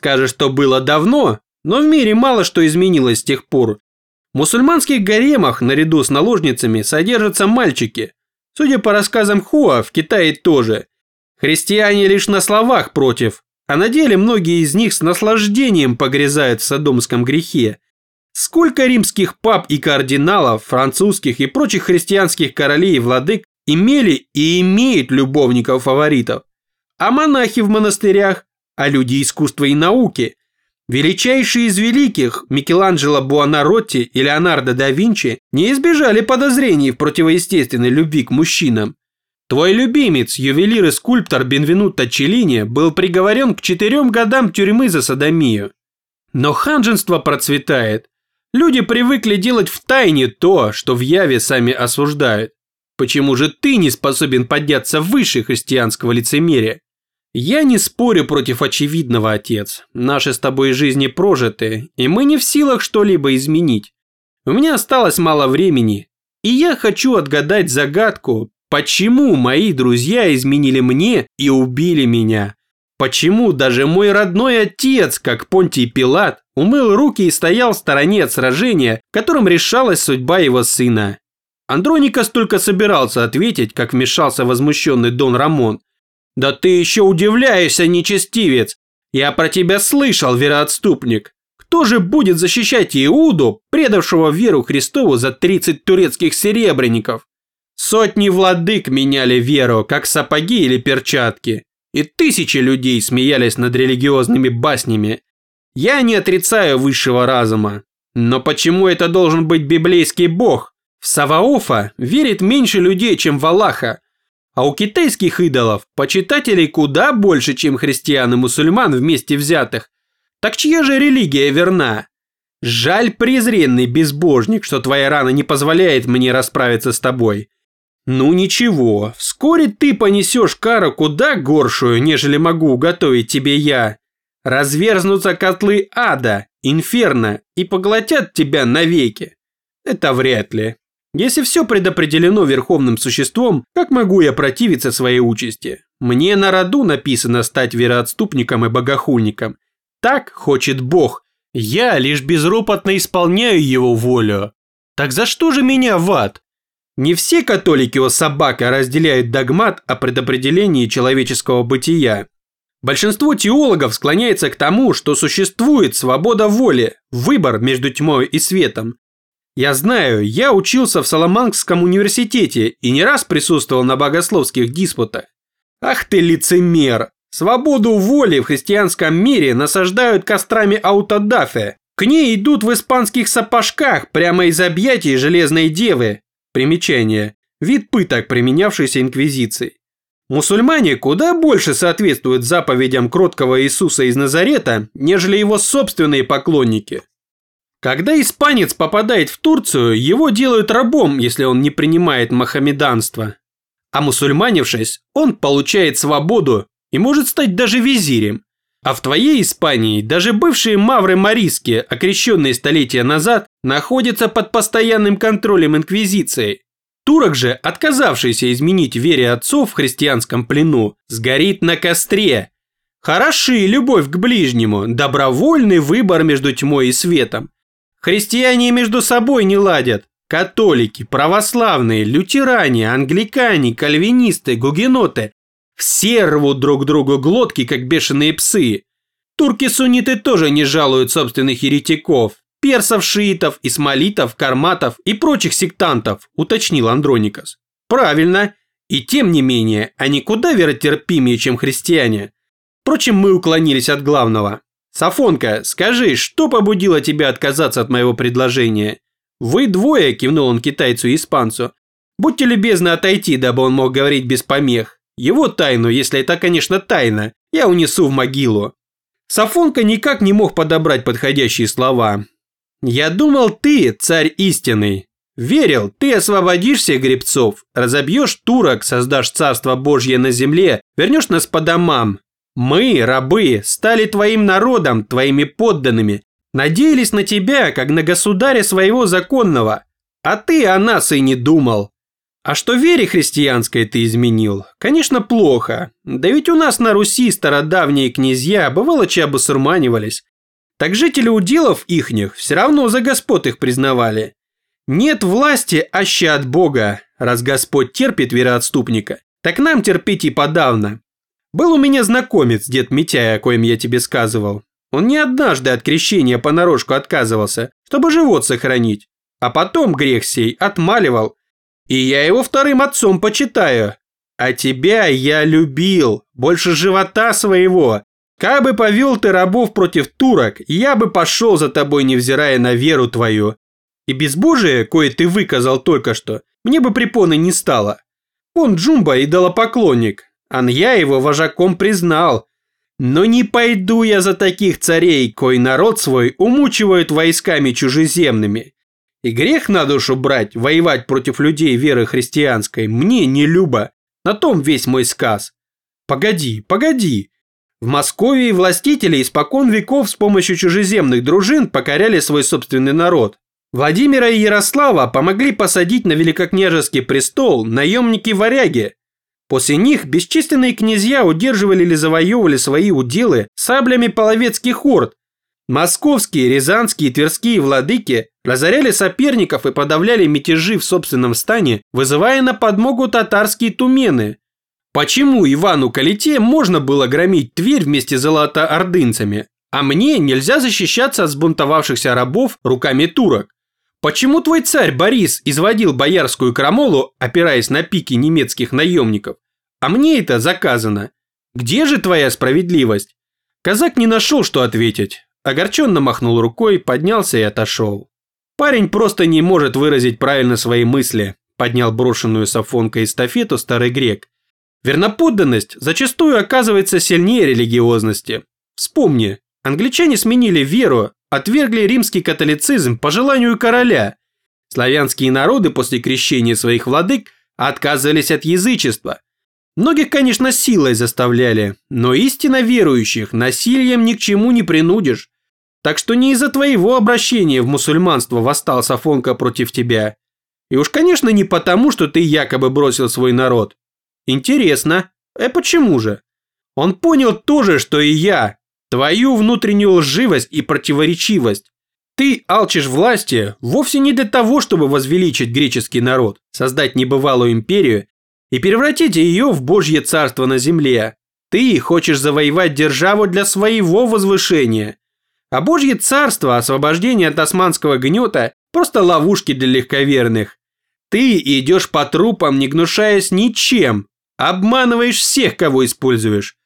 Скажешь, что было давно, но в мире мало что изменилось с тех пор. В мусульманских гаремах наряду с наложницами содержатся мальчики. Судя по рассказам Хуа, в Китае тоже. Христиане лишь на словах против, а на деле многие из них с наслаждением погрязают в садомском грехе. Сколько римских пап и кардиналов, французских и прочих христианских королей и владык имели и имеют любовников-фаворитов? А монахи в монастырях? А люди искусства и науки? Величайшие из великих, Микеланджело Буонаротти и Леонардо да Винчи, не избежали подозрений в противоестественной любви к мужчинам. Твой любимец, ювелир и скульптор Бенвенуто Челлини, был приговорен к четырем годам тюрьмы за садомию. Но ханженство процветает. Люди привыкли делать в тайне то, что в яве сами осуждают. Почему же ты не способен подняться выше христианского лицемерия? Я не спорю против очевидного, отец. Наши с тобой жизни прожиты, и мы не в силах что-либо изменить. У меня осталось мало времени, и я хочу отгадать загадку, почему мои друзья изменили мне и убили меня. Почему даже мой родной отец, как Понтий Пилат, умыл руки и стоял в стороне от сражения, которым решалась судьба его сына? Андроникас только собирался ответить, как вмешался возмущенный Дон Рамон. «Да ты еще удивляешься, нечестивец! Я про тебя слышал, вероотступник! Кто же будет защищать Иуду, предавшего веру Христову за 30 турецких серебряников? Сотни владык меняли веру, как сапоги или перчатки и тысячи людей смеялись над религиозными баснями. Я не отрицаю высшего разума, но почему это должен быть библейский бог? В Саваофа верит меньше людей, чем в Аллаха, а у китайских идолов почитателей куда больше, чем христиан и мусульман вместе взятых. Так чья же религия верна? Жаль, презренный безбожник, что твоя рана не позволяет мне расправиться с тобой. Ну ничего, вскоре ты понесешь кару куда горшую, нежели могу уготовить тебе я. Разверзнутся котлы ада, инферно и поглотят тебя навеки. Это вряд ли. Если все предопределено верховным существом, как могу я противиться своей участи? Мне на роду написано стать вероотступником и богохульником. Так хочет Бог. Я лишь безропотно исполняю его волю. Так за что же меня в ад? Не все католики о собака разделяют догмат о предопределении человеческого бытия. Большинство теологов склоняется к тому, что существует свобода воли, выбор между тьмой и светом. Я знаю, я учился в Соломангском университете и не раз присутствовал на богословских диспутах. Ах ты лицемер! Свободу воли в христианском мире насаждают кострами аутодафе. К ней идут в испанских сапожках прямо из объятий Железной Девы, Примечание. Вид пыток, применявшийся инквизицией. Мусульмане куда больше соответствуют заповедям кроткого Иисуса из Назарета, нежели его собственные поклонники. Когда испанец попадает в Турцию, его делают рабом, если он не принимает махамеданство. А мусульманившись, он получает свободу и может стать даже визирем. А в твоей Испании даже бывшие мавры Мариски, окрещенные столетия назад, находятся под постоянным контролем Инквизиции. Турок же, отказавшийся изменить вере отцов в христианском плену, сгорит на костре. Хороши любовь к ближнему, добровольный выбор между тьмой и светом. Христиане между собой не ладят. Католики, православные, лютеране, англикане, кальвинисты, гугеноты все рвут друг другу глотки, как бешеные псы. Турки-сунниты тоже не жалуют собственных еретиков, персов, шиитов, исмалитов, карматов и прочих сектантов, уточнил Андроникас. Правильно. И тем не менее, они куда веротерпимее, чем христиане. Впрочем, мы уклонились от главного. Сафонка, скажи, что побудило тебя отказаться от моего предложения? Вы двое, кивнул он китайцу и испанцу. Будьте любезны отойти, дабы он мог говорить без помех. Его тайну, если это, конечно, тайна, я унесу в могилу. Сафонка никак не мог подобрать подходящие слова. «Я думал, ты царь истинный. Верил, ты освободишься гребцов, разобьешь турок, создашь царство Божье на земле, вернешь нас по домам. Мы, рабы, стали твоим народом, твоими подданными, надеялись на тебя, как на государя своего законного. А ты о нас и не думал. А что вере христианской ты изменил? Конечно, плохо. Да ведь у нас на Руси стародавние князья бывало че обосурманивались. Так жители уделов ихних все равно за господ их признавали. Нет власти, аще от Бога, раз Господь терпит вероотступника. Так нам терпеть и подавно. Был у меня знакомец, дед Митяй, о коем я тебе сказывал. Он не однажды от крещения понарошку отказывался, чтобы живот сохранить. А потом грех сей отмаливал. И я его вторым отцом почитаю. А тебя я любил, больше живота своего. Как бы повел ты рабов против турок, я бы пошел за тобой, невзирая на веру твою. И безбожие, кое ты выказал только что, мне бы препоны не стало. Он Джумба идолопоклонник, а я его вожаком признал. Но не пойду я за таких царей, кой народ свой умучивают войсками чужеземными. И грех на душу брать, воевать против людей веры христианской, мне не любо. На том весь мой сказ. Погоди, погоди. В Москве властители испокон веков с помощью чужеземных дружин покоряли свой собственный народ. Владимира и Ярослава помогли посадить на великокняжеский престол наемники-варяги. После них бесчисленные князья удерживали или завоевывали свои уделы саблями половецких орд. Московские, рязанские и тверские владыки разоряли соперников и подавляли мятежи в собственном стане, вызывая на подмогу татарские тумены. Почему Ивану Калите можно было громить Тверь вместе с золотоордынцами, а мне нельзя защищаться от сбунтовавшихся рабов руками турок? Почему твой царь Борис изводил боярскую крамолу, опираясь на пики немецких наемников? А мне это заказано. Где же твоя справедливость? Казак не нашел, что ответить. Огорченно махнул рукой, поднялся и отошел. Парень просто не может выразить правильно свои мысли, поднял брошенную сафонкой эстафету старый грек. Верноподданность зачастую оказывается сильнее религиозности. Вспомни, англичане сменили веру, отвергли римский католицизм по желанию короля. Славянские народы после крещения своих владык отказывались от язычества. Многих, конечно, силой заставляли, но истинно верующих насилием ни к чему не принудишь. Так что не из-за твоего обращения в мусульманство восстал Сафонка против тебя. И уж, конечно, не потому, что ты якобы бросил свой народ. Интересно, а почему же? Он понял то же, что и я, твою внутреннюю лживость и противоречивость. Ты алчишь власти вовсе не для того, чтобы возвеличить греческий народ, создать небывалую империю и превратить ее в божье царство на земле. Ты хочешь завоевать державу для своего возвышения. А божье царство, освобождение от османского гнета – просто ловушки для легковерных. Ты идешь по трупам, не гнушаясь ничем, обманываешь всех, кого используешь.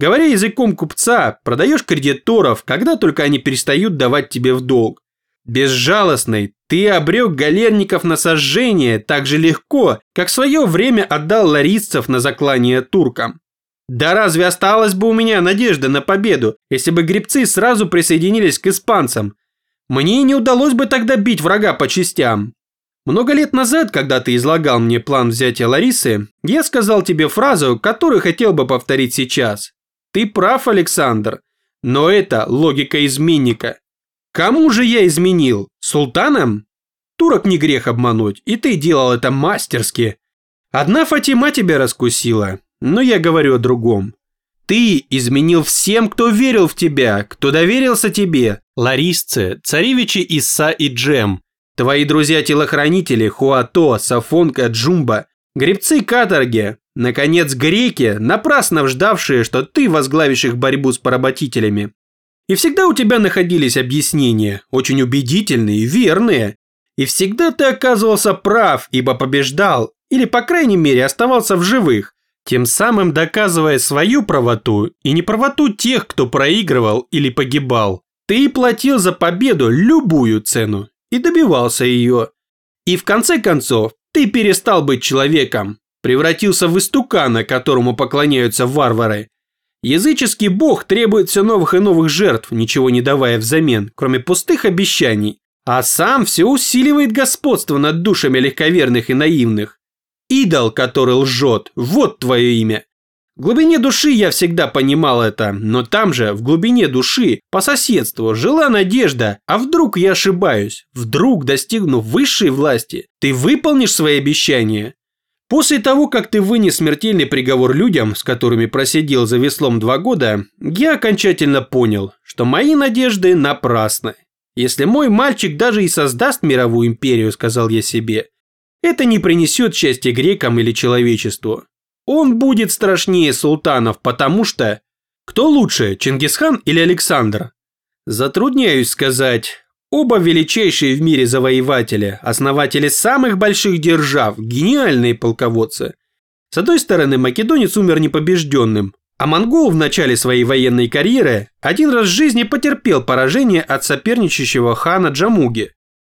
Говоря языком купца, продаешь кредиторов, когда только они перестают давать тебе в долг. Безжалостный, ты обрек галерников на сожжение так же легко, как в свое время отдал ларисцев на заклание туркам. Да разве осталась бы у меня надежда на победу, если бы гребцы сразу присоединились к испанцам? Мне не удалось бы тогда бить врага по частям. Много лет назад, когда ты излагал мне план взятия Ларисы, я сказал тебе фразу, которую хотел бы повторить сейчас. Ты прав, Александр, но это логика изменника. Кому же я изменил? Султанам? Турок не грех обмануть, и ты делал это мастерски. Одна Фатима тебя раскусила, но я говорю о другом. Ты изменил всем, кто верил в тебя, кто доверился тебе. Ларисцы, царевичи Иса и Джем. Твои друзья-телохранители Хуато, Сафонка, Джумба. Гребцы каторги, Наконец, греки, напрасно ждавшие, что ты возглавишь их борьбу с поработителями. И всегда у тебя находились объяснения, очень убедительные верные. И всегда ты оказывался прав, ибо побеждал, или, по крайней мере, оставался в живых, тем самым доказывая свою правоту и неправоту тех, кто проигрывал или погибал. Ты платил за победу любую цену и добивался ее. И в конце концов, ты перестал быть человеком, превратился в истукана, которому поклоняются варвары. Языческий бог требует все новых и новых жертв, ничего не давая взамен, кроме пустых обещаний, а сам все усиливает господство над душами легковерных и наивных. Идол, который лжет, вот твое имя. В глубине души я всегда понимал это, но там же, в глубине души, по соседству, жила надежда, а вдруг я ошибаюсь, вдруг, достигнув высшей власти, ты выполнишь свои обещания. После того, как ты вынес смертельный приговор людям, с которыми просидел за веслом два года, я окончательно понял, что мои надежды напрасны. Если мой мальчик даже и создаст мировую империю, сказал я себе, это не принесет счастья грекам или человечеству. Он будет страшнее султанов, потому что... Кто лучше, Чингисхан или Александр? Затрудняюсь сказать. Оба величайшие в мире завоеватели, основатели самых больших держав, гениальные полководцы. С одной стороны, македонец умер непобежденным, а монгол в начале своей военной карьеры один раз в жизни потерпел поражение от соперничающего хана Джамуги.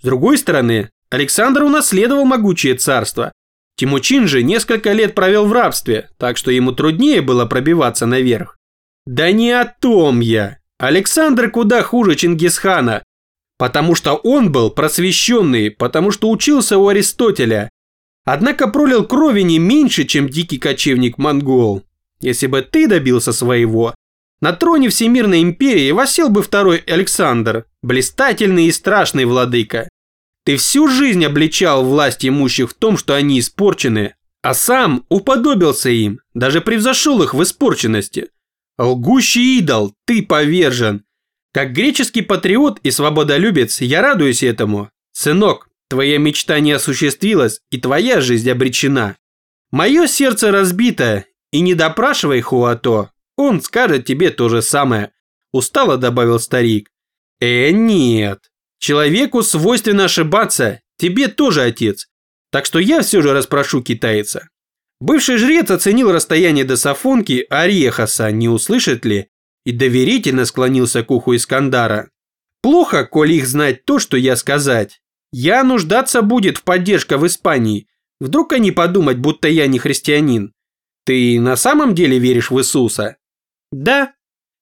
С другой стороны, Александр унаследовал могучее царство. Тимучин же несколько лет провел в рабстве, так что ему труднее было пробиваться наверх. Да не о том я. Александр куда хуже Чингисхана, Потому что он был просвещенный, потому что учился у Аристотеля. Однако пролил крови не меньше, чем дикий кочевник-монгол. Если бы ты добился своего, на троне Всемирной империи восел бы второй Александр, блистательный и страшный владыка. Ты всю жизнь обличал власть имущих в том, что они испорчены, а сам уподобился им, даже превзошел их в испорченности. Лгущий идол, ты повержен, как греческий патриот и свободолюбец я радуюсь этому. Сынок, твоя мечта не осуществилась, и твоя жизнь обречена. Мое сердце разбито, и не допрашивай Хуато, он скажет тебе то же самое. Устало добавил старик. Э, нет. Человеку свойственно ошибаться, тебе тоже отец. Так что я все же расспрошу китайца. Бывший жрец оценил расстояние до Сафонки Орехаса, не услышит ли, и доверительно склонился к уху Искандара. «Плохо, коль их знать то, что я сказать. Я нуждаться будет в поддержке в Испании. Вдруг они подумать, будто я не христианин. Ты на самом деле веришь в Иисуса?» «Да.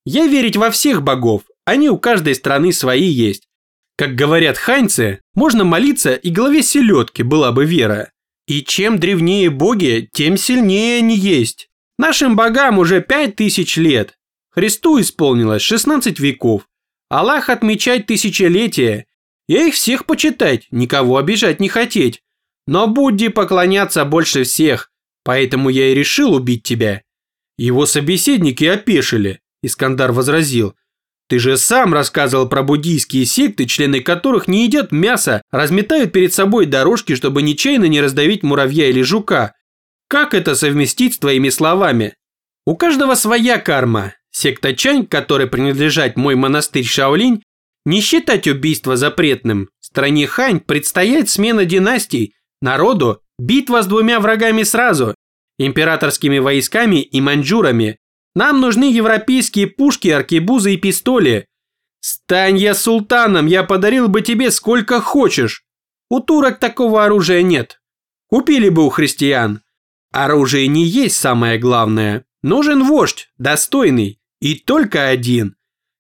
Я верить во всех богов. Они у каждой страны свои есть. Как говорят ханьцы, можно молиться, и главе селедки была бы вера. И чем древнее боги, тем сильнее они есть. Нашим богам уже пять тысяч лет, Христу исполнилось 16 веков. Аллах отмечать тысячелетия. Я их всех почитать, никого обижать не хотеть. Но Будде поклоняться больше всех, поэтому я и решил убить тебя. Его собеседники опешили, Искандар возразил. Ты же сам рассказывал про буддийские секты, члены которых не едят мясо, разметают перед собой дорожки, чтобы нечаянно не раздавить муравья или жука. Как это совместить с твоими словами? У каждого своя карма, Секта Чань, которой принадлежать мой монастырь Шаолинь, не считать убийство запретным. Стране Хань предстоит смена династий, народу битва с двумя врагами сразу, императорскими войсками и маньчжурами. Нам нужны европейские пушки, аркебузы и пистоли. Стань я султаном, я подарил бы тебе сколько хочешь. У турок такого оружия нет. Купили бы у христиан. Оружие не есть самое главное. Нужен вождь, достойный, и только один.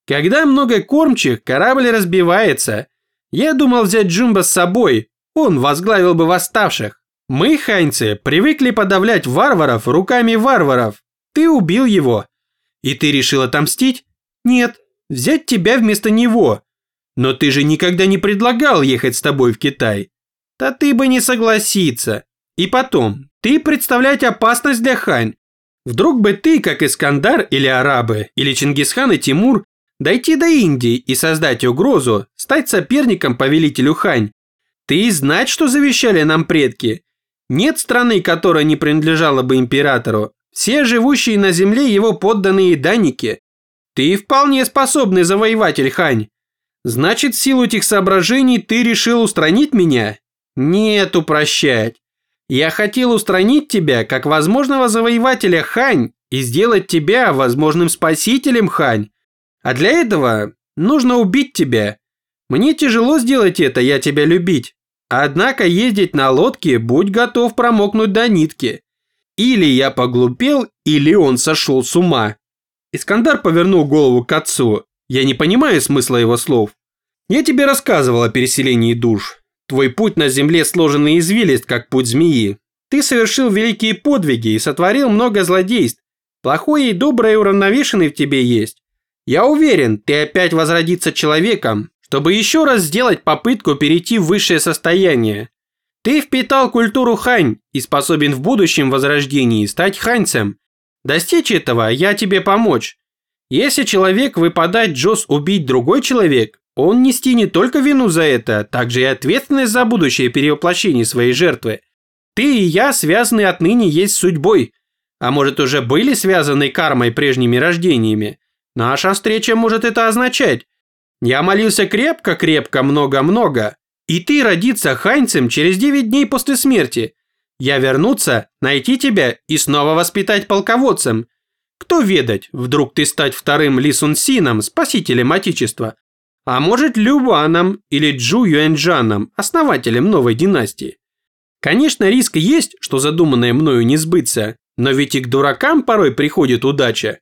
Когда много кормчих, корабль разбивается. Я думал взять Джумба с собой, он возглавил бы восставших. Мы, ханьцы, привыкли подавлять варваров руками варваров. Ты убил его. И ты решил отомстить? Нет, взять тебя вместо него. Но ты же никогда не предлагал ехать с тобой в Китай. Да ты бы не согласиться. И потом, ты представлять опасность для Хань. Вдруг бы ты, как Искандар или арабы, или Чингисхан и Тимур, дойти до Индии и создать угрозу, стать соперником повелителю Хань. Ты знать, что завещали нам предки. Нет страны, которая не принадлежала бы императору. Все живущие на земле его подданные данники. Ты вполне способный завоеватель Хань. Значит, в силу этих соображений ты решил устранить меня? Нет, упрощать. Я хотел устранить тебя как возможного завоевателя Хань и сделать тебя возможным спасителем Хань. А для этого нужно убить тебя. Мне тяжело сделать это, я тебя любить. Однако ездить на лодке будь готов промокнуть до нитки. Или я поглупел, или он сошел с ума. Искандар повернул голову к отцу. Я не понимаю смысла его слов. Я тебе рассказывал о переселении душ. Твой путь на земле сложен и извилист, как путь змеи. Ты совершил великие подвиги и сотворил много злодейств. Плохое и доброе уравновешенный в тебе есть. Я уверен, ты опять возродиться человеком, чтобы еще раз сделать попытку перейти в высшее состояние. Ты впитал культуру хань и способен в будущем возрождении стать ханьцем. Достичь этого я тебе помочь. Если человек выпадает Джос убить другой человек, он нести не только вину за это, также и ответственность за будущее перевоплощение своей жертвы. Ты и я связаны отныне есть судьбой. А может уже были связаны кармой прежними рождениями? Наша встреча может это означать. Я молился крепко-крепко, много-много. И ты родиться ханьцем через 9 дней после смерти. Я вернуться, найти тебя и снова воспитать полководцем. Кто ведать, вдруг ты стать вторым Ли Сун Сином, спасителем Отечества. А может Любаном или Джу Юэнджаном, основателем новой династии. Конечно, риск есть, что задуманное мною не сбыться, но ведь и к дуракам порой приходит удача.